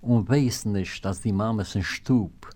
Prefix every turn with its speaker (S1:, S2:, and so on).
S1: und weiß nicht, dass die Mama ist ein Stub.